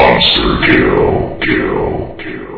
Monster Kill, Kill, Kill.